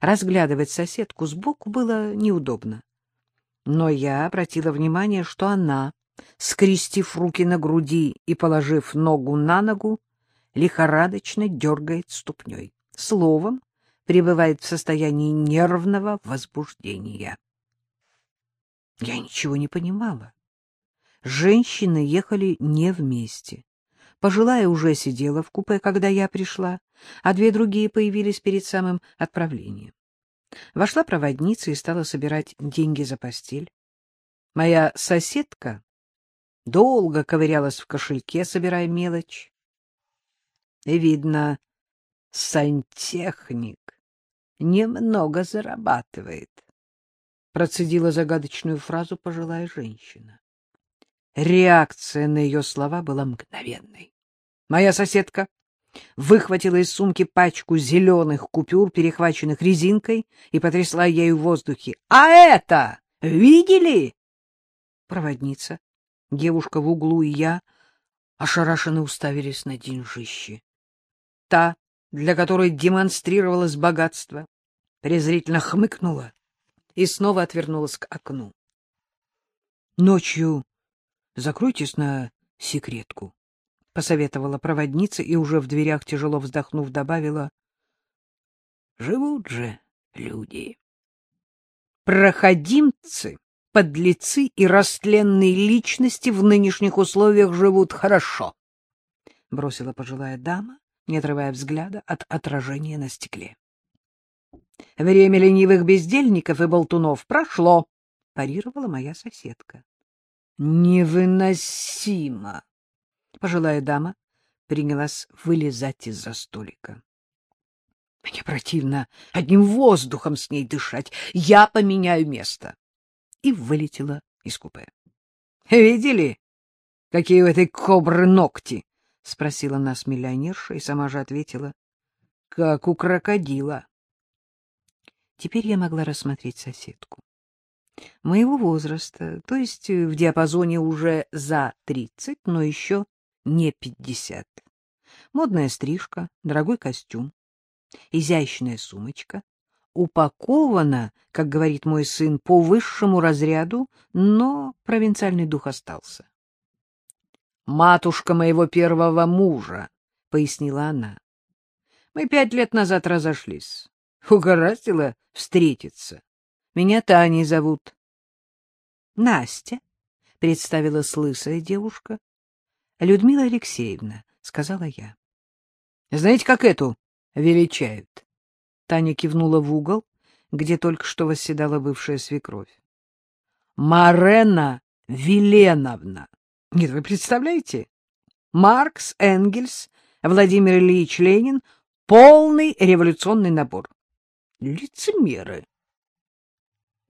Разглядывать соседку сбоку было неудобно. Но я обратила внимание, что она, скрестив руки на груди и положив ногу на ногу, лихорадочно дергает ступней. Словом, пребывает в состоянии нервного возбуждения. Я ничего не понимала. Женщины ехали не вместе. Пожилая уже сидела в купе, когда я пришла, а две другие появились перед самым отправлением. Вошла проводница и стала собирать деньги за постель. Моя соседка долго ковырялась в кошельке, собирая мелочь. Видно, сантехник немного зарабатывает, процедила загадочную фразу пожилая женщина. Реакция на ее слова была мгновенной. Моя соседка выхватила из сумки пачку зеленых купюр, перехваченных резинкой, и потрясла ею в воздухе. — А это видели? Проводница, девушка в углу и я ошарашенно уставились на деньжище. Та, для которой демонстрировалось богатство, презрительно хмыкнула и снова отвернулась к окну. Ночью Закройтесь на секретку, — посоветовала проводница и уже в дверях, тяжело вздохнув, добавила. — Живут же люди. Проходимцы, подлецы и растленные личности в нынешних условиях живут хорошо, — бросила пожилая дама, не отрывая взгляда от отражения на стекле. — Время ленивых бездельников и болтунов прошло, — парировала моя соседка. Невыносимо! Пожилая дама принялась вылезать из-за столика. Мне противно одним воздухом с ней дышать. Я поменяю место. И вылетела из купе. — Видели, какие у этой кобры ногти? — спросила нас миллионерша и сама же ответила. — Как у крокодила. Теперь я могла рассмотреть соседку моего возраста, то есть в диапазоне уже за тридцать, но еще не пятьдесят. Модная стрижка, дорогой костюм, изящная сумочка, упакована, как говорит мой сын, по высшему разряду, но провинциальный дух остался. «Матушка моего первого мужа», — пояснила она. «Мы пять лет назад разошлись. Угораздило встретиться. Меня Таней зовут. — Настя, — представила лысая девушка. — Людмила Алексеевна, — сказала я. — Знаете, как эту величают? Таня кивнула в угол, где только что восседала бывшая свекровь. — Марена Веленовна. Нет, вы представляете? Маркс, Энгельс, Владимир Ильич Ленин — полный революционный набор. Лицемеры.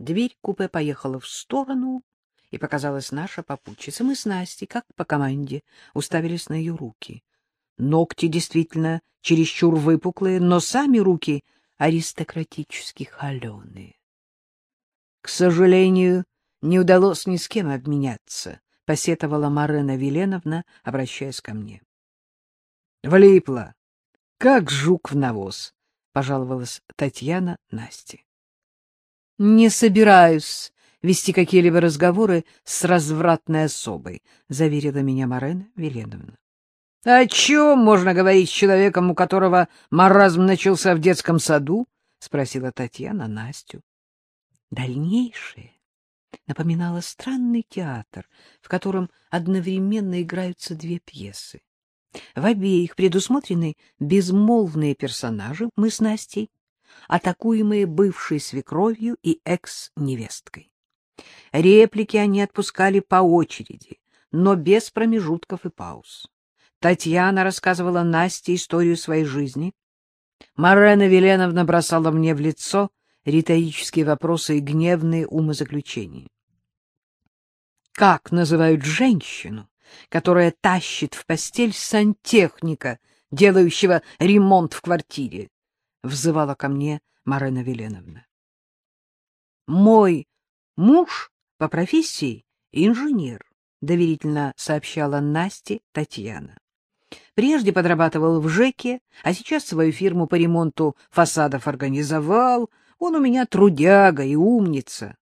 Дверь купе поехала в сторону, и показалась наша попутчица. Мы с Настей, как по команде, уставились на ее руки. Ногти действительно чересчур выпуклые, но сами руки аристократически холеные. К сожалению, не удалось ни с кем обменяться, — посетовала Марена Веленовна, обращаясь ко мне. — Влипла, как жук в навоз, — пожаловалась Татьяна Насте. — Не собираюсь вести какие-либо разговоры с развратной особой, — заверила меня Марена Веленовна. — О чем можно говорить с человеком, у которого маразм начался в детском саду? — спросила Татьяна Настю. Дальнейшее напоминало странный театр, в котором одновременно играются две пьесы. В обеих предусмотрены безмолвные персонажи, мы с Настей атакуемые бывшей свекровью и экс-невесткой. Реплики они отпускали по очереди, но без промежутков и пауз. Татьяна рассказывала Насте историю своей жизни. Марена Веленовна бросала мне в лицо риторические вопросы и гневные умозаключения. Как называют женщину, которая тащит в постель сантехника, делающего ремонт в квартире? взывала ко мне Марина Веленовна. Мой муж по профессии инженер, доверительно сообщала Насте Татьяна. Прежде подрабатывал в ЖЭКе, а сейчас свою фирму по ремонту фасадов организовал. Он у меня трудяга и умница.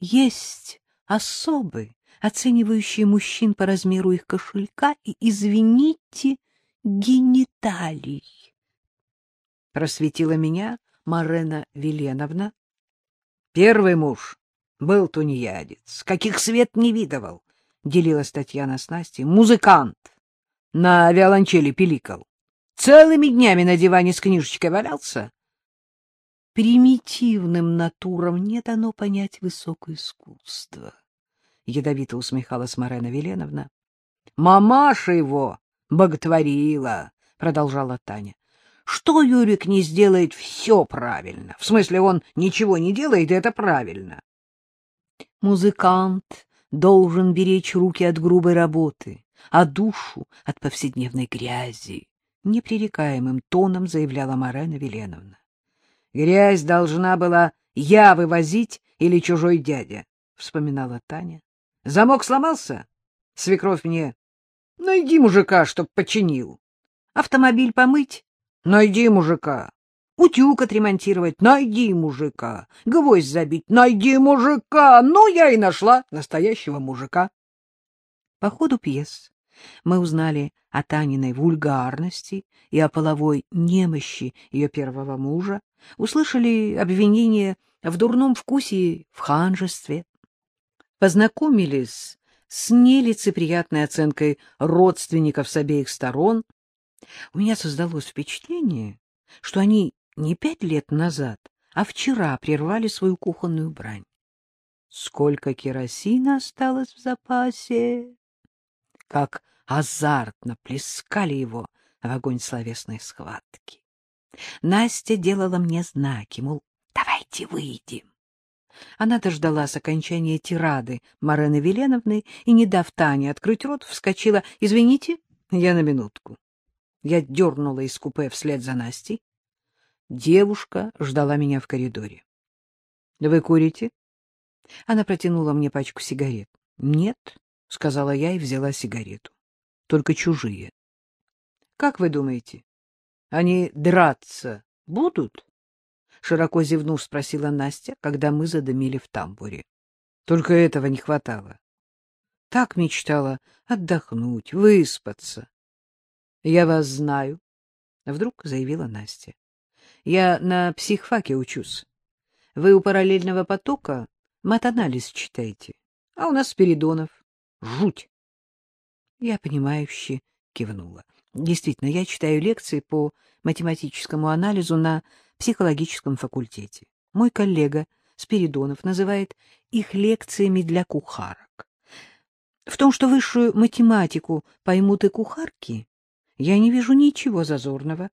Есть особы, оценивающие мужчин по размеру их кошелька и, извините, гениталий. Просветила меня Марена Веленовна. Первый муж был тунеядец, каких свет не видывал, делилась Татьяна с Настей. Музыкант на виолончели пиликал. Целыми днями на диване с книжечкой валялся. Примитивным натурам не дано понять высокое искусство. Ядовито усмехалась Марена Веленовна. Мамаша его боготворила, продолжала Таня. Что Юрик не сделает, все правильно. В смысле, он ничего не делает, и это правильно. Музыкант должен беречь руки от грубой работы, а душу от повседневной грязи, — непререкаемым тоном заявляла Марена Веленовна. — Грязь должна была я вывозить или чужой дядя, — вспоминала Таня. — Замок сломался? Свекровь мне. Найди мужика, чтоб починил. Автомобиль помыть? Найди мужика. Утюг отремонтировать? Найди мужика. Гвоздь забить? Найди мужика. Ну, я и нашла настоящего мужика. По ходу пьес мы узнали о Таниной вульгарности и о половой немощи ее первого мужа, услышали обвинения в дурном вкусе в ханжестве, познакомились с нелицеприятной оценкой родственников с обеих сторон. У меня создалось впечатление, что они не пять лет назад, а вчера прервали свою кухонную брань. Сколько керосина осталось в запасе? Как азартно плескали его в огонь словесной схватки. Настя делала мне знаки, мол, давайте выйдем. Она дождалась окончания тирады Марены Веленовны и, не дав Тане открыть рот, вскочила. — Извините, я на минутку. Я дернула из купе вслед за Настей. Девушка ждала меня в коридоре. — Вы курите? Она протянула мне пачку сигарет. — Нет, — сказала я и взяла сигарету. — Только чужие. — Как вы думаете, они драться будут? Широко зевнув, спросила Настя, когда мы задымили в тамбуре. Только этого не хватало. Так мечтала отдохнуть, выспаться. — Я вас знаю, — вдруг заявила Настя. — Я на психфаке учусь. Вы у параллельного потока матанализ читаете, а у нас Спиридонов. Жуть! Я понимающе кивнула. Действительно, я читаю лекции по математическому анализу на психологическом факультете. Мой коллега Спиридонов называет их лекциями для кухарок. В том, что высшую математику поймут и кухарки, я не вижу ничего зазорного.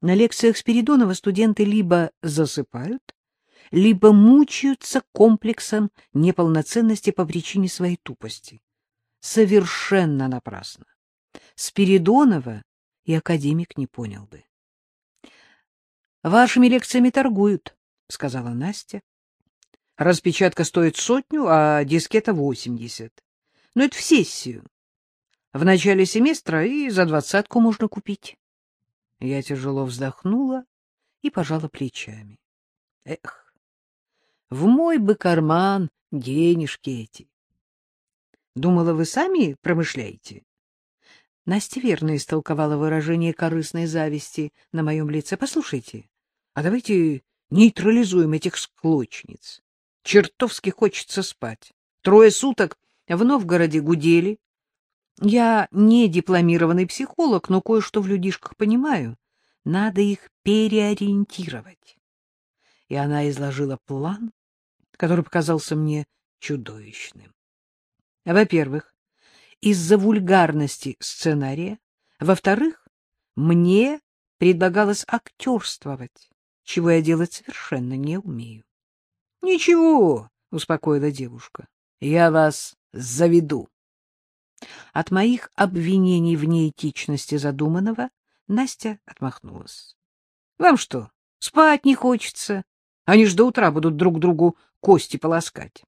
На лекциях Спиридонова студенты либо засыпают, либо мучаются комплексом неполноценности по причине своей тупости. Совершенно напрасно. Спиридонова и академик не понял бы. — Вашими лекциями торгуют, — сказала Настя. — Распечатка стоит сотню, а дискета — восемьдесят. Но это в сессию. В начале семестра и за двадцатку можно купить. Я тяжело вздохнула и пожала плечами. Эх, в мой бы карман денежки эти. Думала, вы сами промышляете? Настя верно истолковала выражение корыстной зависти на моем лице. Послушайте, а давайте нейтрализуем этих склочниц. Чертовски хочется спать. Трое суток в Новгороде гудели. Я не дипломированный психолог, но кое-что в людишках понимаю. Надо их переориентировать. И она изложила план, который показался мне чудовищным. Во-первых, из-за вульгарности сценария. Во-вторых, мне предлагалось актерствовать, чего я делать совершенно не умею. — Ничего, — успокоила девушка, — я вас заведу. От моих обвинений в неэтичности задуманного Настя отмахнулась. — Вам что, спать не хочется? Они ж до утра будут друг другу кости полоскать.